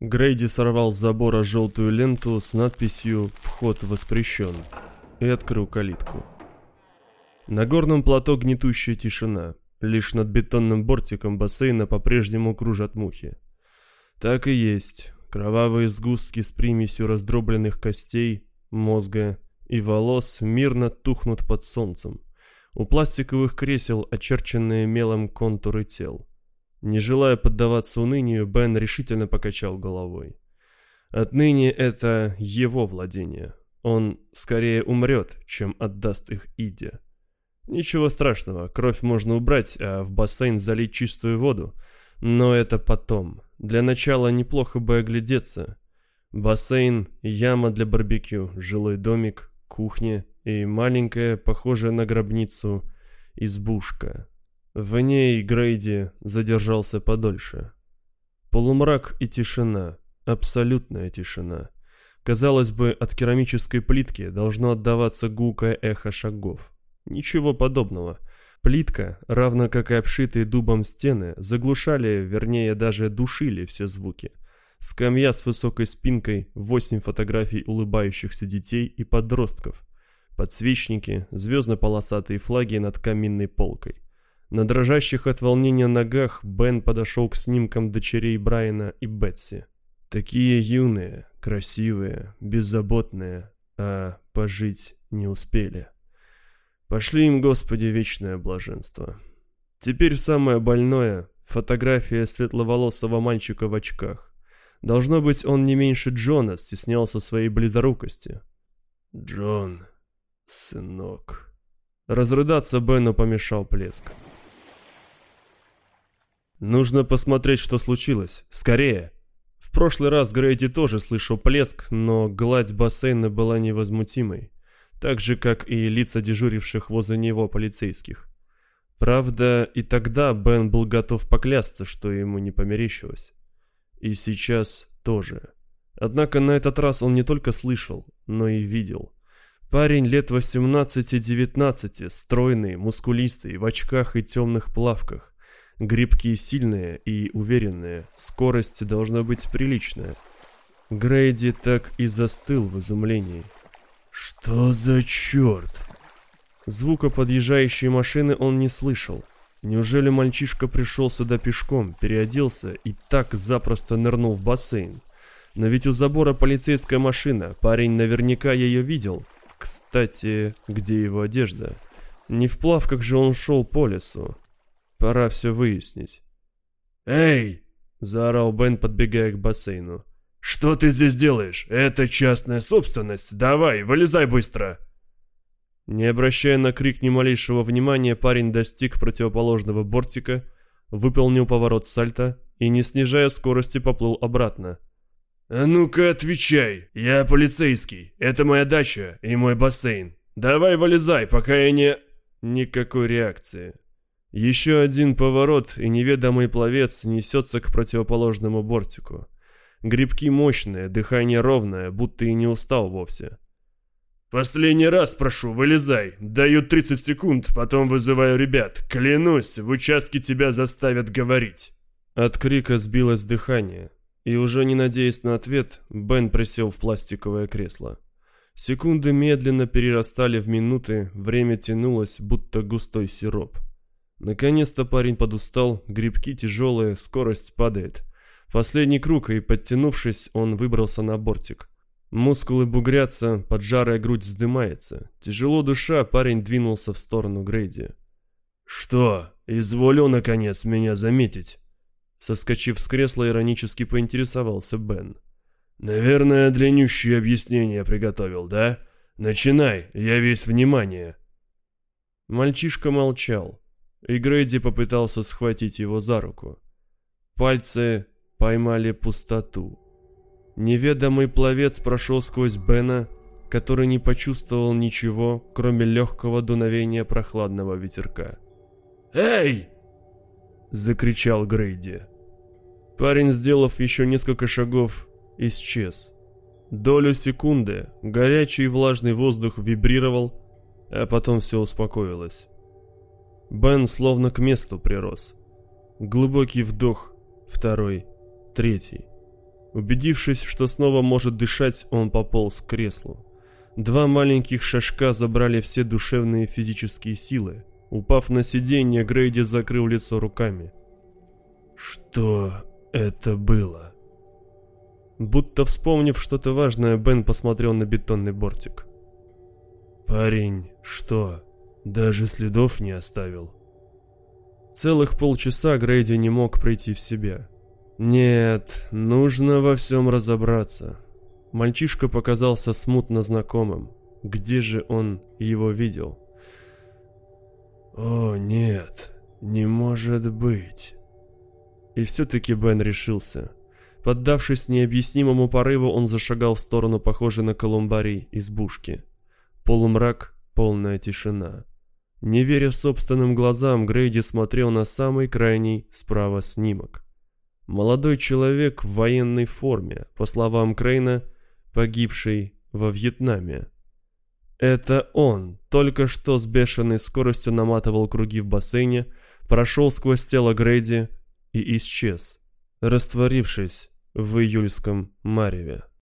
Грейди сорвал с забора желтую ленту с надписью «Вход воспрещен» и открыл калитку. На горном плато гнетущая тишина. Лишь над бетонным бортиком бассейна по-прежнему кружат мухи. Так и есть. Кровавые сгустки с примесью раздробленных костей, мозга и волос мирно тухнут под солнцем. У пластиковых кресел очерченные мелом контуры тел. Не желая поддаваться унынию, Бен решительно покачал головой. Отныне это его владение. Он скорее умрет, чем отдаст их Иде. Ничего страшного, кровь можно убрать, а в бассейн залить чистую воду. Но это потом. Для начала неплохо бы оглядеться. Бассейн, яма для барбекю, жилой домик, кухня и маленькая, похожая на гробницу, избушка. В ней Грейди задержался подольше. Полумрак и тишина, абсолютная тишина. Казалось бы, от керамической плитки должно отдаваться гулкое эхо шагов. Ничего подобного. Плитка, равно как и обшитые дубом стены, заглушали, вернее даже душили все звуки. Скамья с высокой спинкой, восемь фотографий улыбающихся детей и подростков. Подсвечники, звездно-полосатые флаги над каминной полкой. На дрожащих от волнения ногах Бен подошел к снимкам дочерей Брайана и Бетси. Такие юные, красивые, беззаботные, а пожить не успели. Пошли им, Господи, вечное блаженство. Теперь самое больное — фотография светловолосого мальчика в очках. Должно быть, он не меньше Джона стеснялся своей близорукости. «Джон, сынок...» Разрыдаться Бену помешал плеск. «Нужно посмотреть, что случилось. Скорее!» В прошлый раз Грейди тоже слышал плеск, но гладь бассейна была невозмутимой так же, как и лица дежуривших возле него полицейских. Правда, и тогда Бен был готов поклясться, что ему не померещилось. И сейчас тоже. Однако на этот раз он не только слышал, но и видел. Парень лет 18-19, стройный, мускулистый, в очках и темных плавках. Грибки сильные и уверенные, скорость должна быть приличная. Грейди так и застыл в изумлении. «Что за черт?» Звука подъезжающей машины он не слышал. Неужели мальчишка пришел сюда пешком, переоделся и так запросто нырнул в бассейн? Но ведь у забора полицейская машина, парень наверняка ее видел. Кстати, где его одежда? Не в плавках же он шел по лесу. Пора все выяснить. «Эй!» – заорал Бен, подбегая к бассейну. «Что ты здесь делаешь? Это частная собственность. Давай, вылезай быстро!» Не обращая на крик ни малейшего внимания, парень достиг противоположного бортика, выполнил поворот сальто и, не снижая скорости, поплыл обратно. «А ну-ка отвечай! Я полицейский. Это моя дача и мой бассейн. Давай вылезай, пока я не...» Никакой реакции. Еще один поворот, и неведомый пловец несется к противоположному бортику. Грибки мощные, дыхание ровное, будто и не устал вовсе. «Последний раз прошу, вылезай. Даю 30 секунд, потом вызываю ребят. Клянусь, в участке тебя заставят говорить». От крика сбилось дыхание, и уже не надеясь на ответ, Бен присел в пластиковое кресло. Секунды медленно перерастали в минуты, время тянулось, будто густой сироп. Наконец-то парень подустал, грибки тяжелые, скорость падает. Последний круг, и, подтянувшись, он выбрался на бортик. Мускулы бугрятся, поджарая грудь вздымается. Тяжело душа, парень двинулся в сторону Грейди. «Что, изволил, наконец, меня заметить?» Соскочив с кресла, иронически поинтересовался Бен. «Наверное, длиннющее объяснение приготовил, да? Начинай, я весь внимание». Мальчишка молчал, и Грейди попытался схватить его за руку. Пальцы поймали пустоту. Неведомый пловец прошел сквозь Бена, который не почувствовал ничего, кроме легкого дуновения прохладного ветерка. «Эй!» — закричал Грейди. Парень, сделав еще несколько шагов, исчез. Долю секунды горячий и влажный воздух вибрировал, а потом все успокоилось. Бен словно к месту прирос. Глубокий вдох, второй — третий. Убедившись, что снова может дышать, он пополз к креслу. Два маленьких шажка забрали все душевные и физические силы. Упав на сиденье, Грейди закрыл лицо руками. Что это было? Будто вспомнив что-то важное, Бен посмотрел на бетонный бортик. Парень, что, даже следов не оставил? Целых полчаса Грейди не мог прийти в себя. Нет, нужно во всем разобраться. Мальчишка показался смутно знакомым. Где же он его видел? О, нет, не может быть. И все-таки Бен решился. Поддавшись необъяснимому порыву, он зашагал в сторону похожей на колумбарий избушки. Полумрак, полная тишина. Не веря собственным глазам, Грейди смотрел на самый крайний справа снимок. Молодой человек в военной форме, по словам Крейна, погибший во Вьетнаме. Это он только что с бешеной скоростью наматывал круги в бассейне, прошел сквозь тело Грейди и исчез, растворившись в июльском мареве.